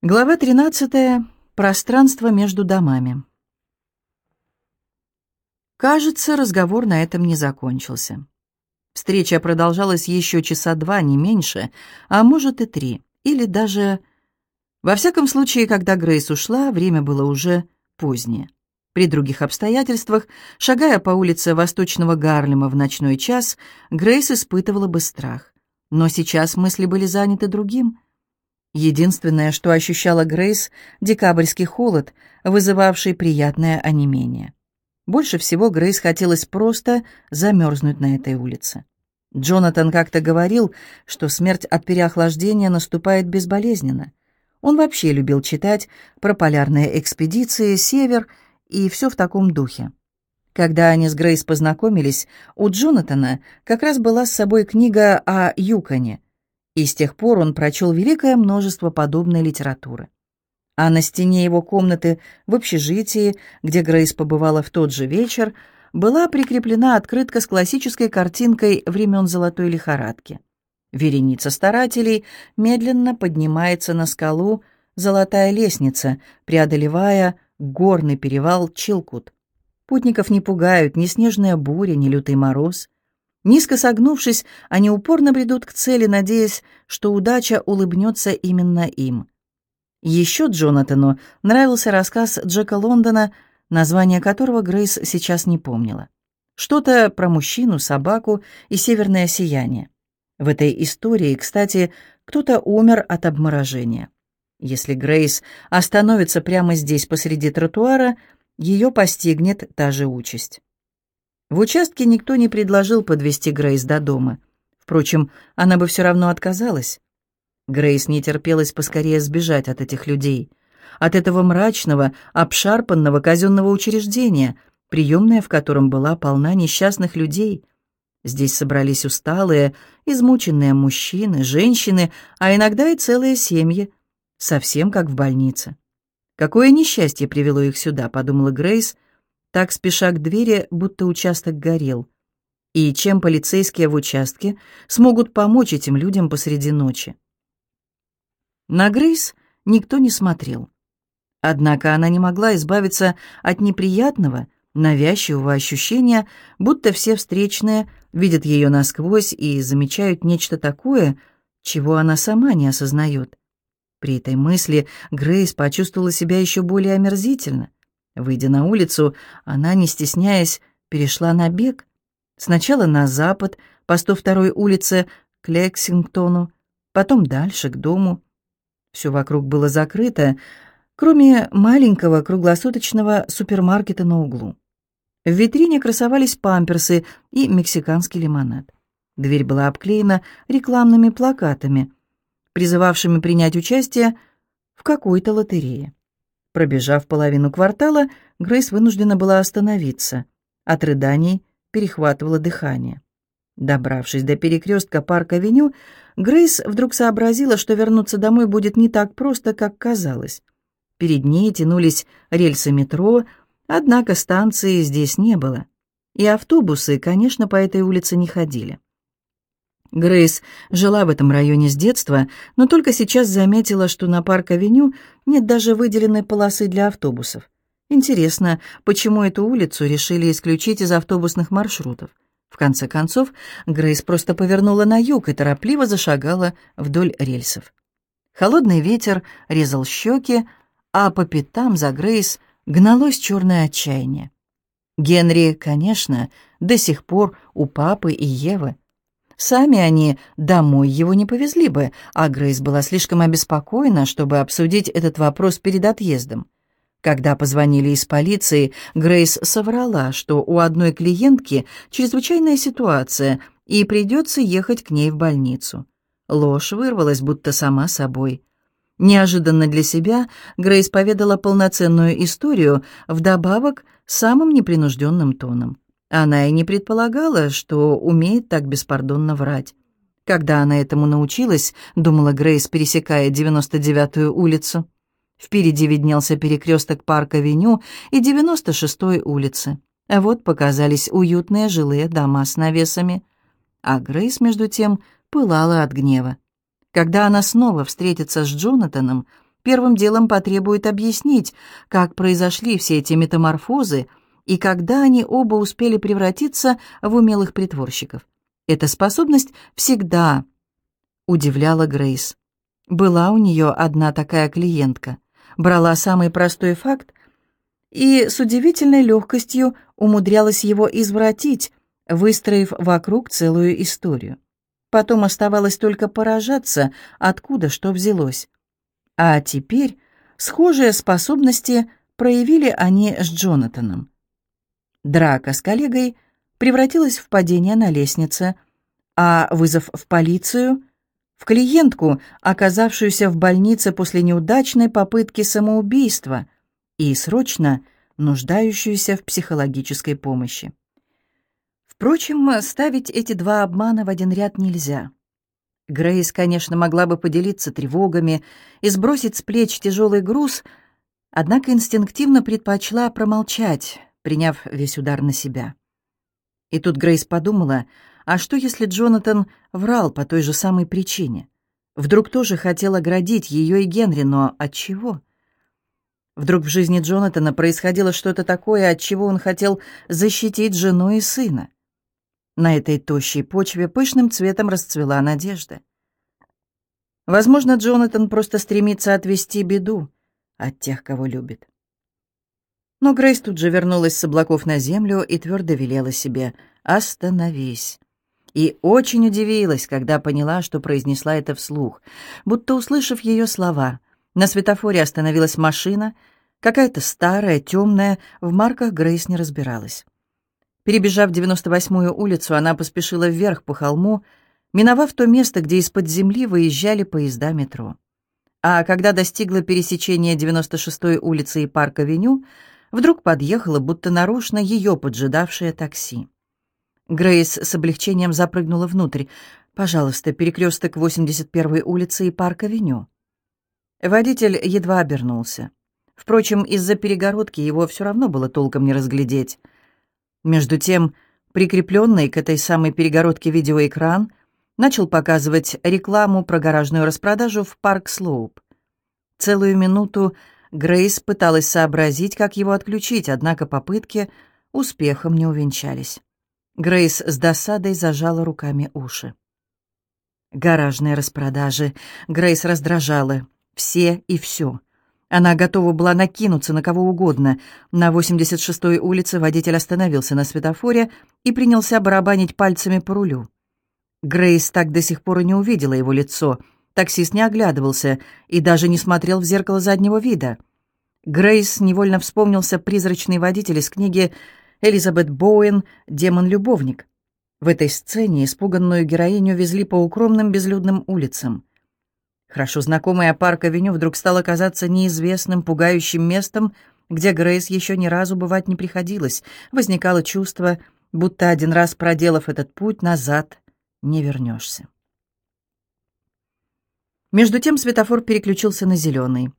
Глава 13. Пространство между домами. Кажется, разговор на этом не закончился. Встреча продолжалась еще часа два, не меньше, а может и три, или даже... Во всяком случае, когда Грейс ушла, время было уже позднее. При других обстоятельствах, шагая по улице Восточного Гарлема в ночной час, Грейс испытывала бы страх. Но сейчас мысли были заняты другим — Единственное, что ощущала Грейс, декабрьский холод, вызывавший приятное онемение. Больше всего Грейс хотелось просто замерзнуть на этой улице. Джонатан как-то говорил, что смерть от переохлаждения наступает безболезненно. Он вообще любил читать про полярные экспедиции, север и все в таком духе. Когда они с Грейс познакомились, у Джонатана как раз была с собой книга о Юконе — и с тех пор он прочел великое множество подобной литературы. А на стене его комнаты в общежитии, где Грейс побывала в тот же вечер, была прикреплена открытка с классической картинкой времен золотой лихорадки. Вереница старателей медленно поднимается на скалу золотая лестница, преодолевая горный перевал Чилкут. Путников не пугают ни снежная буря, ни лютый мороз. Низко согнувшись, они упорно бредут к цели, надеясь, что удача улыбнется именно им. Еще Джонатану нравился рассказ Джека Лондона, название которого Грейс сейчас не помнила. Что-то про мужчину, собаку и северное сияние. В этой истории, кстати, кто-то умер от обморожения. Если Грейс остановится прямо здесь посреди тротуара, ее постигнет та же участь. В участке никто не предложил подвести Грейс до дома. Впрочем, она бы все равно отказалась. Грейс не терпелась поскорее сбежать от этих людей, от этого мрачного, обшарпанного казенного учреждения, приемная в котором была полна несчастных людей. Здесь собрались усталые, измученные мужчины, женщины, а иногда и целые семьи, совсем как в больнице. Какое несчастье привело их сюда, подумала Грейс, — так спеша к двери, будто участок горел. И чем полицейские в участке смогут помочь этим людям посреди ночи? На Грейс никто не смотрел. Однако она не могла избавиться от неприятного, навязчивого ощущения, будто все встречные видят ее насквозь и замечают нечто такое, чего она сама не осознает. При этой мысли Грейс почувствовала себя еще более омерзительно. Выйдя на улицу, она, не стесняясь, перешла на бег. Сначала на запад, по 102-й улице к Лексингтону, потом дальше, к дому. Все вокруг было закрыто, кроме маленького круглосуточного супермаркета на углу. В витрине красовались памперсы и мексиканский лимонад. Дверь была обклеена рекламными плакатами, призывавшими принять участие в какой-то лотерее. Пробежав половину квартала, Грейс вынуждена была остановиться. От рыданий перехватывало дыхание. Добравшись до перекрестка парк-авеню, Грейс вдруг сообразила, что вернуться домой будет не так просто, как казалось. Перед ней тянулись рельсы метро, однако станции здесь не было. И автобусы, конечно, по этой улице не ходили. Грейс жила в этом районе с детства, но только сейчас заметила, что на парк-авеню нет даже выделенной полосы для автобусов. Интересно, почему эту улицу решили исключить из автобусных маршрутов? В конце концов, Грейс просто повернула на юг и торопливо зашагала вдоль рельсов. Холодный ветер резал щеки, а по пятам за Грейс гналось черное отчаяние. Генри, конечно, до сих пор у папы и Евы. Сами они домой его не повезли бы, а Грейс была слишком обеспокоена, чтобы обсудить этот вопрос перед отъездом. Когда позвонили из полиции, Грейс соврала, что у одной клиентки чрезвычайная ситуация, и придется ехать к ней в больницу. Ложь вырвалась будто сама собой. Неожиданно для себя Грейс поведала полноценную историю, вдобавок самым непринужденным тоном. Она и не предполагала, что умеет так беспардонно врать. Когда она этому научилась, думала Грейс, пересекая 99-ю улицу. Впереди виднелся перекресток парк-авеню и 96-й улицы. А вот показались уютные жилые дома с навесами. А Грейс, между тем, пылала от гнева. Когда она снова встретится с Джонатаном, первым делом потребует объяснить, как произошли все эти метаморфозы и когда они оба успели превратиться в умелых притворщиков. Эта способность всегда удивляла Грейс. Была у нее одна такая клиентка. Брала самый простой факт и с удивительной легкостью умудрялась его извратить, выстроив вокруг целую историю. Потом оставалось только поражаться, откуда что взялось. А теперь схожие способности проявили они с Джонатаном. Драка с коллегой превратилась в падение на лестнице, а вызов в полицию — в клиентку, оказавшуюся в больнице после неудачной попытки самоубийства и срочно нуждающуюся в психологической помощи. Впрочем, ставить эти два обмана в один ряд нельзя. Грейс, конечно, могла бы поделиться тревогами и сбросить с плеч тяжелый груз, однако инстинктивно предпочла промолчать, приняв весь удар на себя. И тут Грейс подумала, а что если Джонатан врал по той же самой причине? Вдруг тоже хотел оградить ее и Генри, но от чего? Вдруг в жизни Джонатана происходило что-то такое, от чего он хотел защитить жену и сына. На этой тощей почве пышным цветом расцвела надежда. Возможно, Джонатан просто стремится отвести беду от тех, кого любит. Но Грейс тут же вернулась с облаков на землю и твердо велела себе «Остановись». И очень удивилась, когда поняла, что произнесла это вслух, будто услышав ее слова. На светофоре остановилась машина, какая-то старая, темная, в марках Грейс не разбиралась. Перебежав 98-ю улицу, она поспешила вверх по холму, миновав то место, где из-под земли выезжали поезда метро. А когда достигла пересечения 96-й улицы и парк-авеню, вдруг подъехала, будто нарочно ее поджидавшее такси. Грейс с облегчением запрыгнула внутрь. «Пожалуйста, перекресток 81-й улицы и парк-авеню». Водитель едва обернулся. Впрочем, из-за перегородки его все равно было толком не разглядеть. Между тем, прикрепленный к этой самой перегородке видеоэкран начал показывать рекламу про гаражную распродажу в Парк Слоуп. Целую минуту Грейс пыталась сообразить, как его отключить, однако попытки успехом не увенчались. Грейс с досадой зажала руками уши. Гаражные распродажи. Грейс раздражала. Все и все. Она готова была накинуться на кого угодно. На 86-й улице водитель остановился на светофоре и принялся барабанить пальцами по рулю. Грейс так до сих пор и не увидела его лицо. Таксист не оглядывался и даже не смотрел в зеркало заднего вида. Грейс невольно вспомнился призрачный водитель из книги Элизабет Боуэн «Демон-любовник». В этой сцене испуганную героиню везли по укромным безлюдным улицам. Хорошо знакомая парк-авеню вдруг стала казаться неизвестным, пугающим местом, где Грейс еще ни разу бывать не приходилось. Возникало чувство, будто один раз проделав этот путь, назад не вернешься. Между тем светофор переключился на зеленый.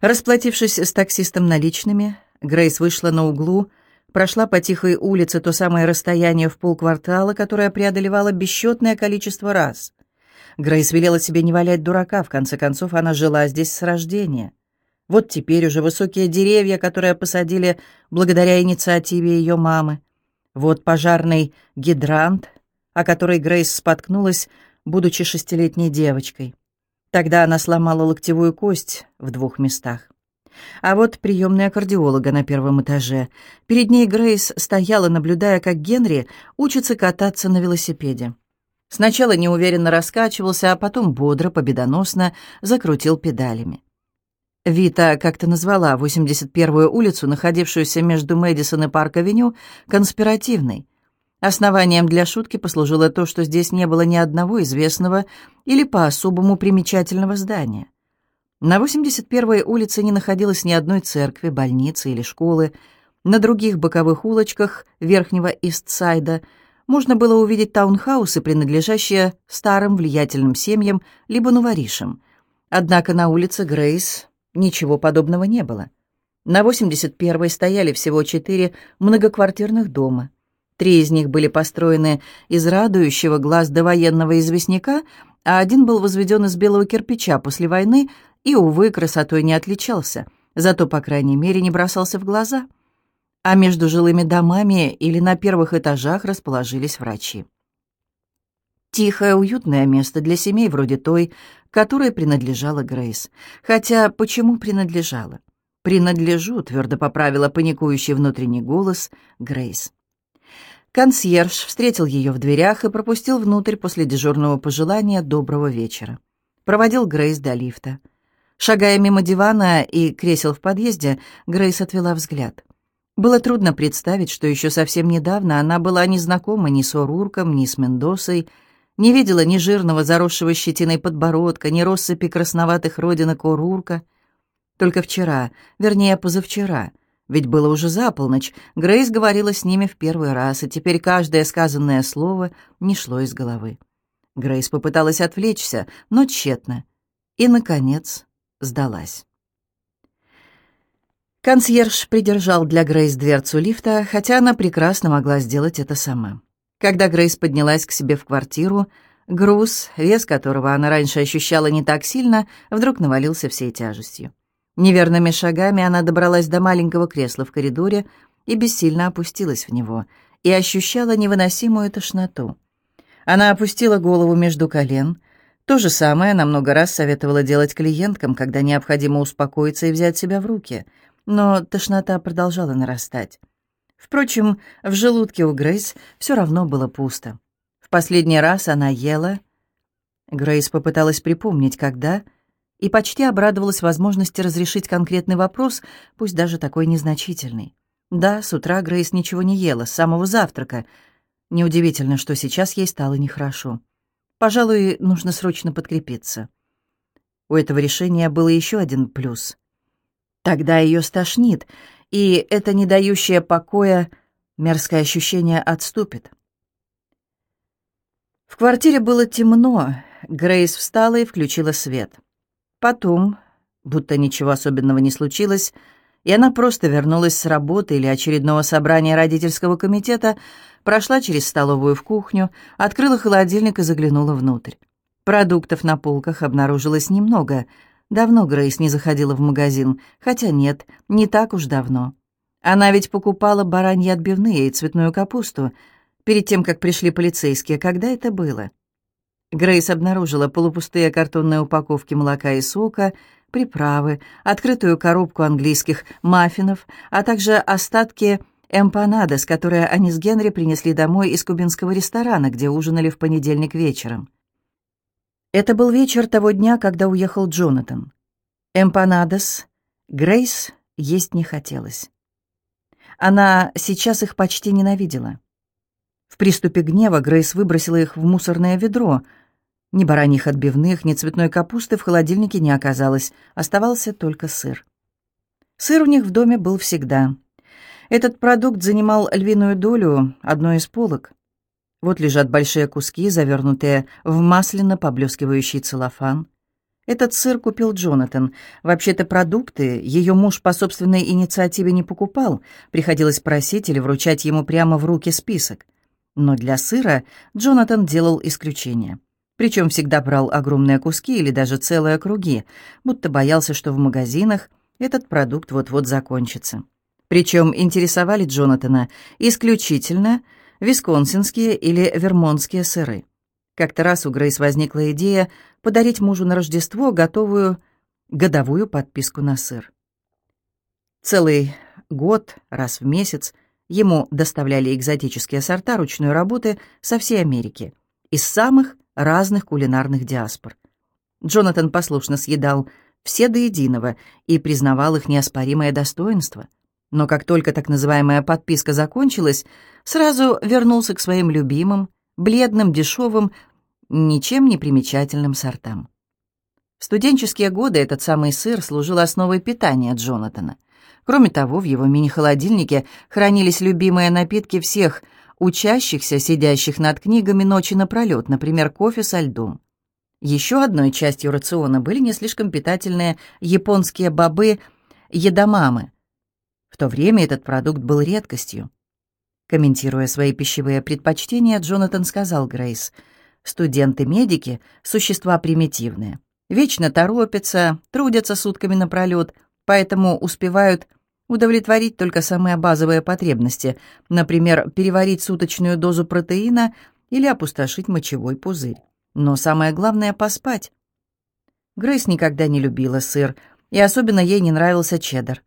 Расплатившись с таксистом наличными, Грейс вышла на углу, прошла по тихой улице то самое расстояние в полквартала, которое преодолевала бесчетное количество раз. Грейс велела себе не валять дурака, в конце концов она жила здесь с рождения. Вот теперь уже высокие деревья, которые посадили благодаря инициативе ее мамы. Вот пожарный гидрант, о которой Грейс споткнулась, будучи шестилетней девочкой. Тогда она сломала локтевую кость в двух местах. А вот приемная кардиолога на первом этаже. Перед ней Грейс стояла, наблюдая, как Генри учится кататься на велосипеде. Сначала неуверенно раскачивался, а потом бодро, победоносно закрутил педалями. Вита как-то назвала 81-ю улицу, находившуюся между Мэдисон и Парк-авеню, конспиративной. Основанием для шутки послужило то, что здесь не было ни одного известного или по-особому примечательного здания. На 81-й улице не находилось ни одной церкви, больницы или школы. На других боковых улочках Верхнего Истсайда – можно было увидеть таунхаусы, принадлежащие старым влиятельным семьям, либо новоришам. Однако на улице Грейс ничего подобного не было. На 81-й стояли всего четыре многоквартирных дома. Три из них были построены из радующего глаз довоенного известняка, а один был возведен из белого кирпича после войны и, увы, красотой не отличался, зато, по крайней мере, не бросался в глаза. А между жилыми домами или на первых этажах расположились врачи. Тихое, уютное место для семей вроде той, которой принадлежала Грейс. Хотя почему принадлежала? «Принадлежу», — твердо поправила паникующий внутренний голос Грейс. Консьерж встретил ее в дверях и пропустил внутрь после дежурного пожелания доброго вечера. Проводил Грейс до лифта. Шагая мимо дивана и кресел в подъезде, Грейс отвела взгляд. Было трудно представить, что еще совсем недавно она была не знакома ни с Орурком, ни с Мендосой, не видела ни жирного, заросшего щетиной подбородка, ни россыпи красноватых родинок Орурка — только вчера, вернее, позавчера, ведь было уже за полночь, Грейс говорила с ними в первый раз, и теперь каждое сказанное слово не шло из головы. Грейс попыталась отвлечься, но тщетно. И, наконец, сдалась. Консьерж придержал для Грейс дверцу лифта, хотя она прекрасно могла сделать это сама. Когда Грейс поднялась к себе в квартиру, груз, вес которого она раньше ощущала не так сильно, вдруг навалился всей тяжестью. Неверными шагами она добралась до маленького кресла в коридоре и бессильно опустилась в него, и ощущала невыносимую тошноту. Она опустила голову между колен. То же самое она много раз советовала делать клиенткам, когда необходимо успокоиться и взять себя в руки. Но тошнота продолжала нарастать. Впрочем, в желудке у Грейс все равно было пусто. В последний раз она ела... Грейс попыталась припомнить, когда и почти обрадовалась возможности разрешить конкретный вопрос, пусть даже такой незначительный. Да, с утра Грейс ничего не ела, с самого завтрака. Неудивительно, что сейчас ей стало нехорошо. Пожалуй, нужно срочно подкрепиться. У этого решения был еще один плюс. Тогда ее стошнит, и это не дающее покоя мерзкое ощущение отступит. В квартире было темно. Грейс встала и включила свет. Потом, будто ничего особенного не случилось, и она просто вернулась с работы или очередного собрания родительского комитета, прошла через столовую в кухню, открыла холодильник и заглянула внутрь. Продуктов на полках обнаружилось немного. Давно Грейс не заходила в магазин, хотя нет, не так уж давно. Она ведь покупала бараньи отбивные и цветную капусту перед тем, как пришли полицейские. Когда это было? Грейс обнаружила полупустые картонные упаковки молока и сока, приправы, открытую коробку английских маффинов, а также остатки эмпанадос, которые они с Генри принесли домой из кубинского ресторана, где ужинали в понедельник вечером. Это был вечер того дня, когда уехал Джонатан. Эмпанадос Грейс есть не хотелось. Она сейчас их почти ненавидела. В приступе гнева Грейс выбросила их в мусорное ведро — ни бараньих отбивных, ни цветной капусты в холодильнике не оказалось, оставался только сыр. Сыр у них в доме был всегда. Этот продукт занимал львиную долю одной из полок. Вот лежат большие куски, завернутые в масляно поблескивающий целлофан. Этот сыр купил Джонатан. Вообще-то продукты ее муж по собственной инициативе не покупал, приходилось просить или вручать ему прямо в руки список. Но для сыра Джонатан делал исключение. Причем всегда брал огромные куски или даже целые круги, будто боялся, что в магазинах этот продукт вот-вот закончится. Причем интересовали Джонатана исключительно висконсинские или вермонтские сыры. Как-то раз у Грейс возникла идея подарить мужу на Рождество готовую годовую подписку на сыр. Целый год, раз в месяц, ему доставляли экзотические сорта ручной работы со всей Америки, из самых разных кулинарных диаспор. Джонатан послушно съедал все до единого и признавал их неоспоримое достоинство. Но как только так называемая подписка закончилась, сразу вернулся к своим любимым, бледным, дешевым, ничем не примечательным сортам. В студенческие годы этот самый сыр служил основой питания Джонатана. Кроме того, в его мини-холодильнике хранились любимые напитки всех учащихся, сидящих над книгами ночи напролет, например, кофе со льдом. Еще одной частью рациона были не слишком питательные японские бобы едамамы. В то время этот продукт был редкостью. Комментируя свои пищевые предпочтения, Джонатан сказал Грейс, «Студенты-медики — существа примитивные. Вечно торопятся, трудятся сутками напролет, поэтому успевают удовлетворить только самые базовые потребности, например, переварить суточную дозу протеина или опустошить мочевой пузырь. Но самое главное — поспать. Грейс никогда не любила сыр, и особенно ей не нравился чеддер.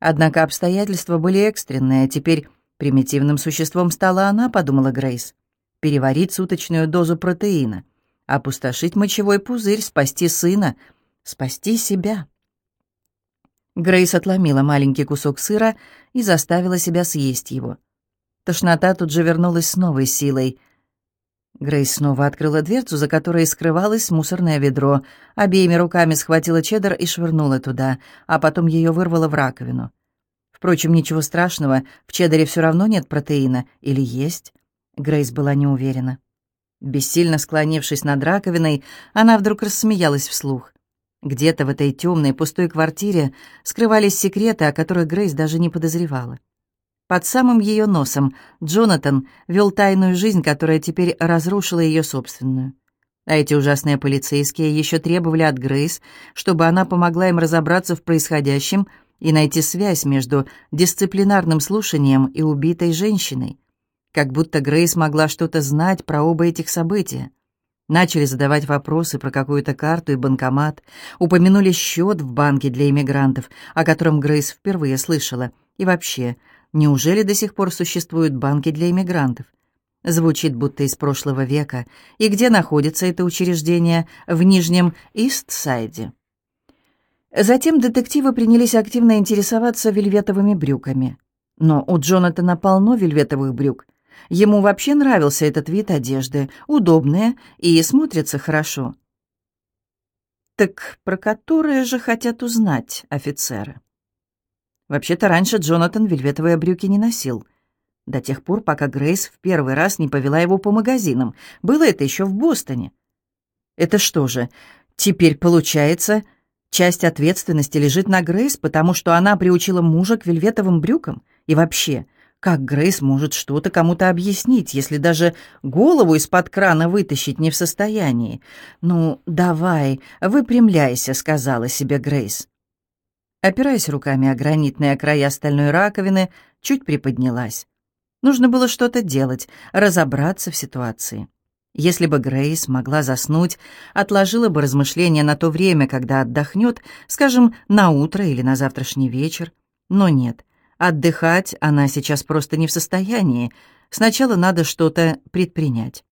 Однако обстоятельства были экстренные, а теперь примитивным существом стала она, подумала Грейс. Переварить суточную дозу протеина, опустошить мочевой пузырь, спасти сына, спасти себя. Грейс отломила маленький кусок сыра и заставила себя съесть его. Тошнота тут же вернулась с новой силой. Грейс снова открыла дверцу, за которой скрывалось мусорное ведро, обеими руками схватила чеддер и швырнула туда, а потом ее вырвало в раковину. Впрочем, ничего страшного, в чеддере все равно нет протеина. Или есть? Грейс была не уверена. Бессильно склонившись над раковиной, она вдруг рассмеялась вслух. Где-то в этой темной пустой квартире скрывались секреты, о которых Грейс даже не подозревала. Под самым ее носом Джонатан вел тайную жизнь, которая теперь разрушила ее собственную. А эти ужасные полицейские еще требовали от Грейс, чтобы она помогла им разобраться в происходящем и найти связь между дисциплинарным слушанием и убитой женщиной. Как будто Грейс могла что-то знать про оба этих события. Начали задавать вопросы про какую-то карту и банкомат, упомянули счет в банке для иммигрантов, о котором Грейс впервые слышала. И вообще, неужели до сих пор существуют банки для иммигрантов? Звучит будто из прошлого века. И где находится это учреждение? В Нижнем Ист-Сайде. Затем детективы принялись активно интересоваться вельветовыми брюками. Но у Джонатана полно вельветовых брюк — Ему вообще нравился этот вид одежды, удобные и смотрятся хорошо. Так про которые же хотят узнать офицеры? Вообще-то раньше Джонатан вельветовые брюки не носил. До тех пор, пока Грейс в первый раз не повела его по магазинам. Было это еще в Бостоне. Это что же, теперь получается, часть ответственности лежит на Грейс, потому что она приучила мужа к вельветовым брюкам? И вообще, как Грейс может что-то кому-то объяснить, если даже голову из-под крана вытащить не в состоянии? «Ну, давай, выпрямляйся», — сказала себе Грейс. Опираясь руками о гранитные края стальной раковины, чуть приподнялась. Нужно было что-то делать, разобраться в ситуации. Если бы Грейс могла заснуть, отложила бы размышления на то время, когда отдохнет, скажем, на утро или на завтрашний вечер. Но нет, Отдыхать она сейчас просто не в состоянии. Сначала надо что-то предпринять.